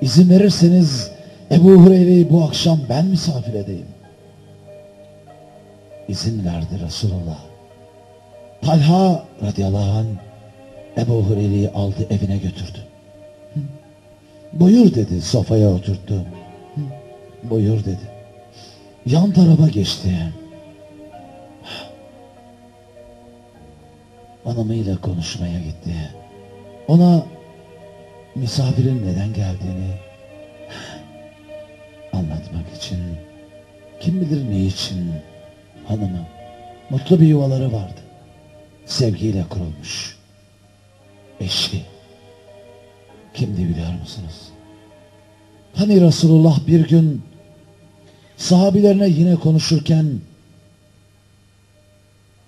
izin verirseniz Ebu Hureyre'yi bu akşam ben misafir edeyim. İzin verdi Resulullah. Talha radıyallahu anh Ebu Hureyre'yi aldı evine götürdü. Buyur dedi sofaya oturttu. Buyur dedi. Yan tarafa geçti. Hanımıyla konuşmaya gitti. Ona misafirin neden geldiğini anlatmak için kim bilir ne için hanımı mutlu bir yuvaları vardı. Sevgiyle kurulmuş. Eşi kimdi biliyor musunuz? Hani Resulullah bir gün sahabilerine yine konuşurken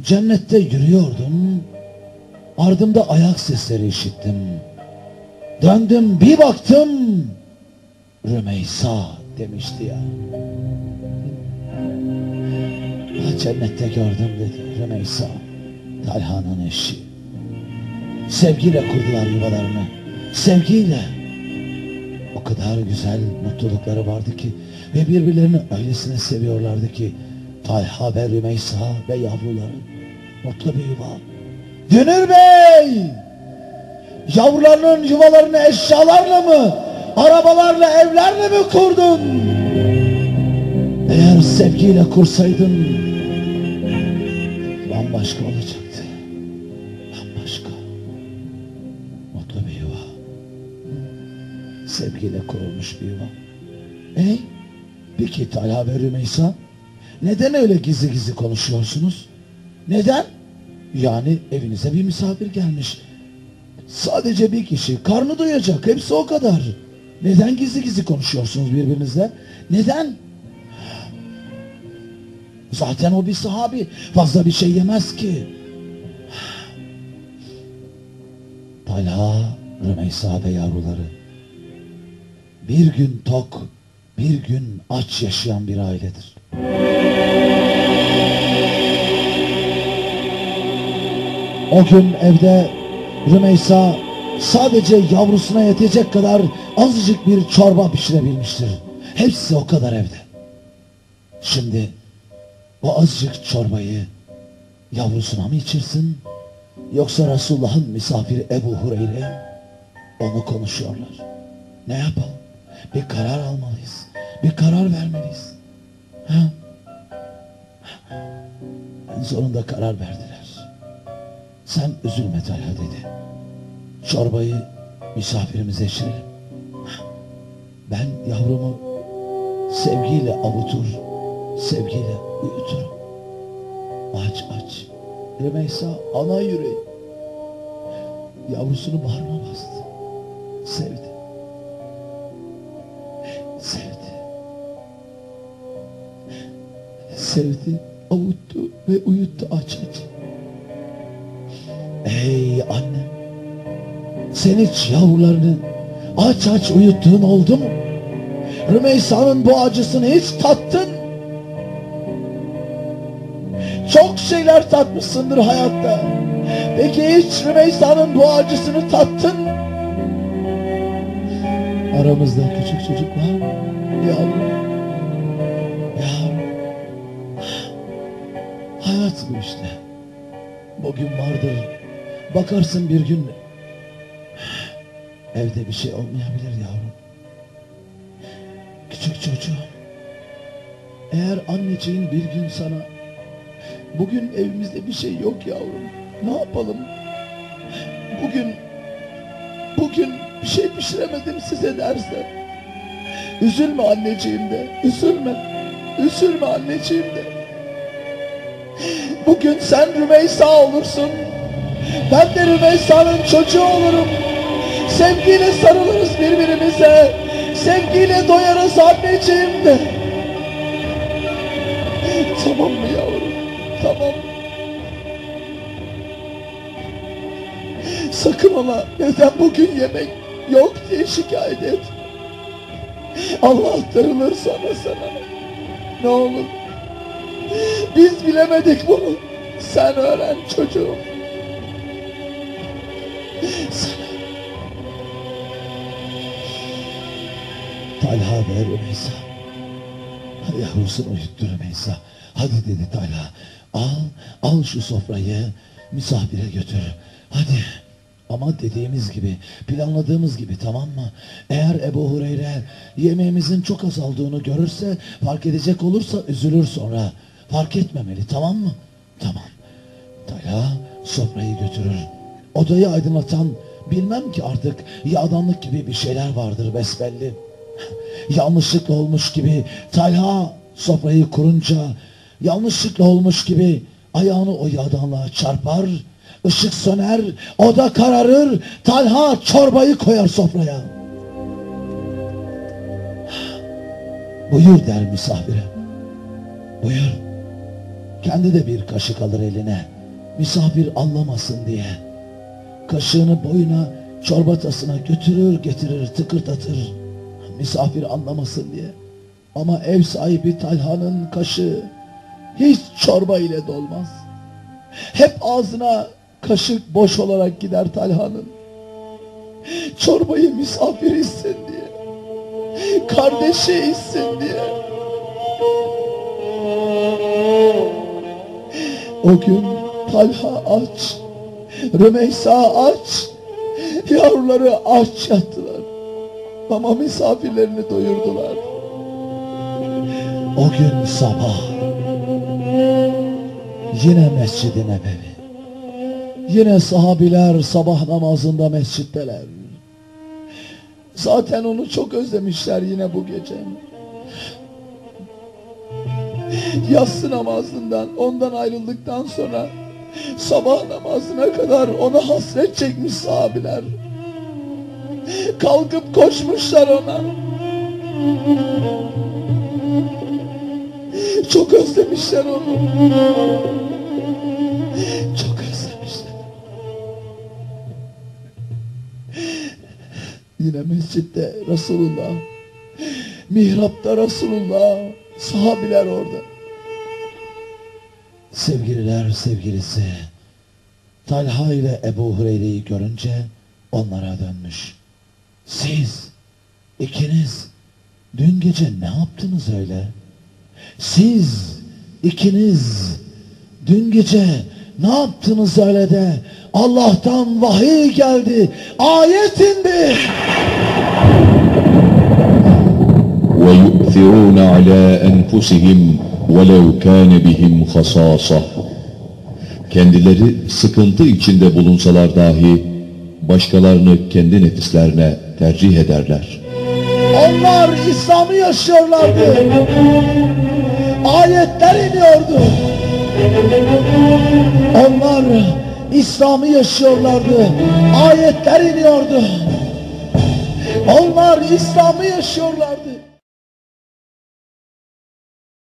cennette yürüyordum ardımda ayak sesleri işittim döndüm bir baktım Rümeysa demişti ya cennette gördüm dedi Rümeysa Talha'nın eşi sevgiyle kurdular yuvalarını sevgiyle o kadar güzel mutlulukları vardı ki ve birbirlerini öylesine seviyorlardı ki Talha ve Rümeysa ve yavruları mutlu bir yuva. Dünür Bey! Yavrularının yuvalarını eşyalarla mı, arabalarla, evlerle mi kurdun? Eğer sevgiyle kursaydın bambaşka olacaktı. Bambaşka. Mutlu bir yuva. Sevgiyle kurulmuş bir yuva. Ey Peki Talha ve Rümeysa neden öyle gizli gizli konuşuyorsunuz? Neden? Yani evinize bir misafir gelmiş. Sadece bir kişi karnı doyacak hepsi o kadar. Neden gizli gizli konuşuyorsunuz birbirinizle? Neden? Zaten o bir sahabi fazla bir şey yemez ki. Talha, Rümeysa ve yavruları bir gün tok bir gün aç yaşayan bir ailedir. O gün evde Rümeysa sadece yavrusuna yetecek kadar azıcık bir çorba pişirebilmiştir. Hepsi o kadar evde. Şimdi o azıcık çorbayı yavrusuna mı içirsin? Yoksa Resulullah'ın misafiri Ebu Hureyre onu konuşuyorlar. Ne yapalım? Bir karar almalıyız. Bir karar vermeliyiz. Ha? En sonunda karar verdiler. Sen üzülme Talha dedi. Çorbayı misafirimize içirelim. Ben yavrumu sevgiyle avutur, sevgiyle uyuturum. Aç aç. Rümeysa ana yüreği. Yavrusunu bağrına bastı. Sevdi. sevdi, avuttu ve uyuttu aç aç. Ey annem, sen hiç yavrularını aç aç uyuttuğun oldu mu? Rümeysa'nın bu acısını hiç tattın. Çok şeyler tatmışsındır hayatta. Peki hiç Rümeysa'nın bu acısını tattın? Aramızda küçük çocuk var mı? Yavrum. Hayat bu işte. Bugün vardır. Bakarsın bir gün evde bir şey olmayabilir yavrum. Küçük çocuğum. Eğer anneciğin bir gün sana bugün evimizde bir şey yok yavrum. Ne yapalım? Bugün bugün bir şey pişiremedim size derse. Üzülme anneciğim de. Üzülme. Üzülme anneciğim de. Bugün sen Rümeysa olursun. Ben de Rümeysa'nın çocuğu olurum. Sevgiyle sarılırız birbirimize. Sevgiyle doyarız anneciğim de. Tamam mı yavrum? Tamam Sakın ona neden bugün yemek yok diye şikayet et. Allah darılır sana sana. Ne olur. Biz bilemedik bunu. Sen öğren çocuğum. Sen ver Rümeysa. Yavrusunu uyuttu Rümeysa. Hadi dedi Talha. Al, al şu sofrayı misafire götür. Hadi. Ama dediğimiz gibi, planladığımız gibi tamam mı? Eğer Ebu Hureyre yemeğimizin çok azaldığını görürse, fark edecek olursa üzülür sonra. Fark etmemeli tamam mı? Tamam. Talha sofrayı götürür. Odayı aydınlatan bilmem ki artık yağdanlık gibi bir şeyler vardır besbelli. Yanlışlıkla olmuş gibi Talha sofrayı kurunca yanlışlıkla olmuş gibi ayağını o yağdanlığa çarpar, ışık söner, oda kararır, Talha çorbayı koyar sofraya. Buyur der misafire. Buyur. Kendi de bir kaşık alır eline. Misafir anlamasın diye. Kaşığını boyuna çorba tasına götürür getirir tıkırdatır. Misafir anlamasın diye. Ama ev sahibi Talha'nın kaşığı hiç çorba ile dolmaz. Hep ağzına kaşık boş olarak gider Talha'nın. Çorbayı misafir içsin diye. Kardeşi içsin diye. O gün Talha aç, Rümeysa aç, yavruları aç yattılar. Ama misafirlerini doyurdular. O gün sabah yine Mescid-i Nebevi. Yine sahabiler sabah namazında mescitteler. Zaten onu çok özlemişler yine bu gece. Yatsı namazından ondan ayrıldıktan sonra sabah namazına kadar ona hasret çekmiş sahabiler. Kalkıp koşmuşlar ona. Çok özlemişler onu. Çok özlemişler. Yine mescitte Resulullah. Mihrapta Resulullah. Sahabiler orada. Sevgililer sevgilisi. Talha ile Ebu Hureyre'yi görünce onlara dönmüş. Siz ikiniz dün gece ne yaptınız öyle? Siz ikiniz dün gece ne yaptınız öyle de Allah'tan vahiy geldi, ayet indi. ويؤثرون على أنفسهم ولو كان بهم خصاصة Kendileri sıkıntı içinde bulunsalar dahi başkalarını kendi nefislerine tercih ederler. Onlar İslam'ı yaşıyorlardı. Ayetler iniyordu. Onlar İslam'ı yaşıyorlardı. Ayetler iniyordu. Onlar İslam'ı yaşıyorlardı.